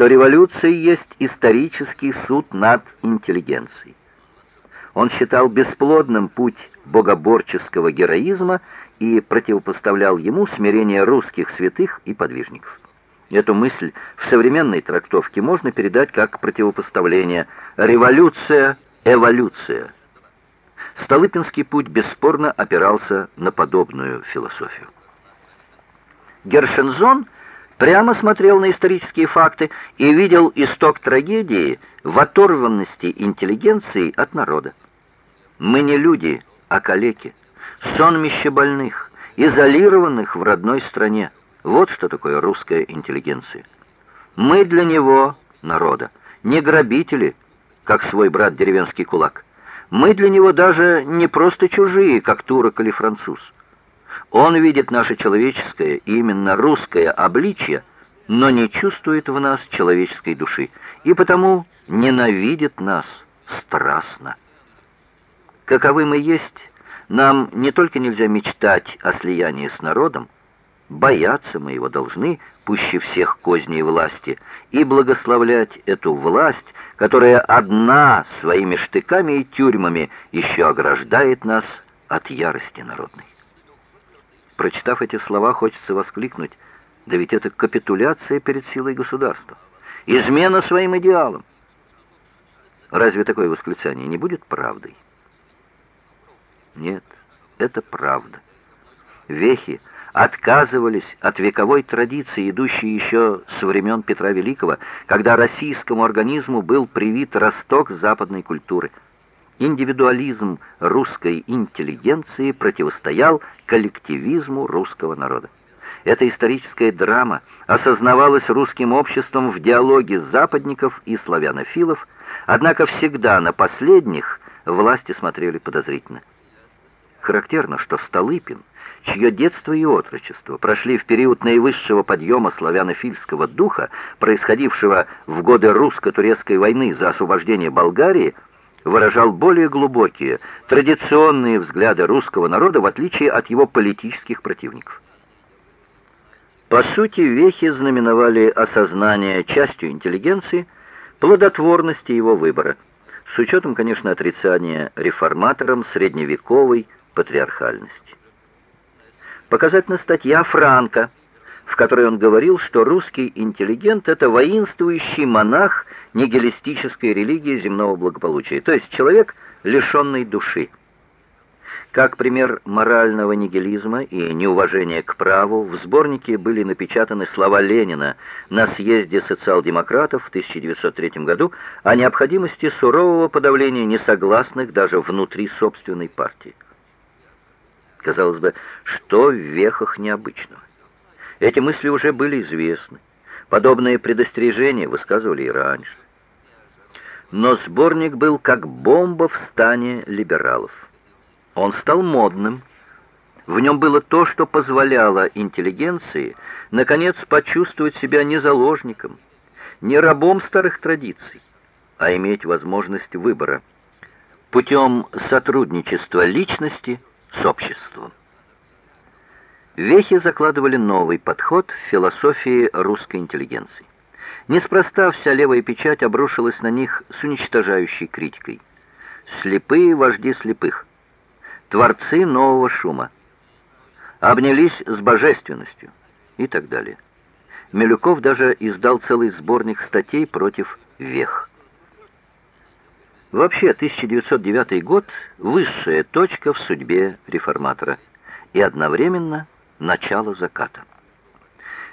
что революция есть исторический суд над интеллигенцией. Он считал бесплодным путь богоборческого героизма и противопоставлял ему смирение русских святых и подвижников. Эту мысль в современной трактовке можно передать как противопоставление революция-эволюция. Столыпинский путь бесспорно опирался на подобную философию. Гершензон прямо смотрел на исторические факты и видел исток трагедии в оторванности интеллигенции от народа. Мы не люди, а калеки, сонмище больных, изолированных в родной стране. Вот что такое русская интеллигенция. Мы для него, народа, не грабители, как свой брат деревенский кулак. Мы для него даже не просто чужие, как турок или француз. Он видит наше человеческое, именно русское обличье, но не чувствует в нас человеческой души, и потому ненавидит нас страстно. Каковы мы есть, нам не только нельзя мечтать о слиянии с народом, Бояться мы его должны, пуще всех козней власти, и благословлять эту власть, которая одна своими штыками и тюрьмами еще ограждает нас от ярости народной. Прочитав эти слова, хочется воскликнуть, да ведь это капитуляция перед силой государства, измена своим идеалам. Разве такое восклицание не будет правдой? Нет, это правда. Вехи отказывались от вековой традиции, идущей еще со времен Петра Великого, когда российскому организму был привит росток западной культуры. Индивидуализм русской интеллигенции противостоял коллективизму русского народа. Эта историческая драма осознавалась русским обществом в диалоге западников и славянофилов, однако всегда на последних власти смотрели подозрительно. Характерно, что Столыпин, чье детство и отрочество прошли в период наивысшего подъема славянофильского духа, происходившего в годы русско-турецкой войны за освобождение Болгарии, выражал более глубокие, традиционные взгляды русского народа в отличие от его политических противников. По сути, вехи знаменовали осознание частью интеллигенции плодотворности его выбора, с учетом, конечно, отрицания реформатором средневековой патриархальности. Показательна статья Франка, в которой он говорил, что русский интеллигент — это воинствующий монах нигилистической религии земного благополучия, то есть человек, лишенный души. Как пример морального нигилизма и неуважения к праву, в сборнике были напечатаны слова Ленина на съезде социал-демократов в 1903 году о необходимости сурового подавления несогласных даже внутри собственной партии. Казалось бы, что в вехах необычного? Эти мысли уже были известны. Подобные предостережения высказывали и раньше. Но сборник был как бомба в стане либералов. Он стал модным. В нем было то, что позволяло интеллигенции наконец почувствовать себя не заложником, не рабом старых традиций, а иметь возможность выбора путем сотрудничества личности – с обществом. Вехи закладывали новый подход в философии русской интеллигенции. Неспроста вся левая печать обрушилась на них с уничтожающей критикой. Слепые вожди слепых, творцы нового шума, обнялись с божественностью и так далее. Милюков даже издал целый сборник статей против вех. Вообще, 1909 год – высшая точка в судьбе реформатора и одновременно начало заката.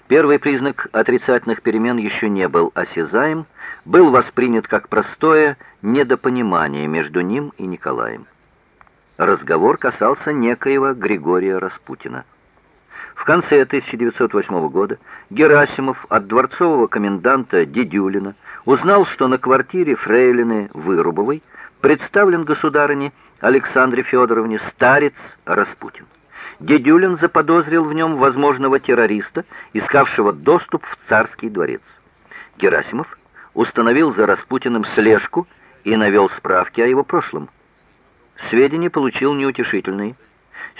Первый признак отрицательных перемен еще не был осязаем, был воспринят как простое недопонимание между ним и Николаем. Разговор касался некоего Григория Распутина. В конце 1908 года Герасимов от дворцового коменданта Дедюлина узнал, что на квартире фрейлины Вырубовой представлен государыне Александре Федоровне старец Распутин. Дедюлин заподозрил в нем возможного террориста, искавшего доступ в царский дворец. Герасимов установил за Распутиным слежку и навел справки о его прошлом. Сведения получил неутешительные –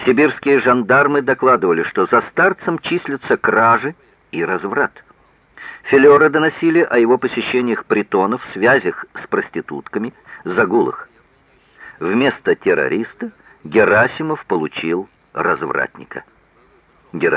Сибирские жандармы докладывали, что за старцем числятся кражи и разврат. Филеры доносили о его посещениях притонов, связях с проститутками, загулах. Вместо террориста Герасимов получил развратника. Герасимов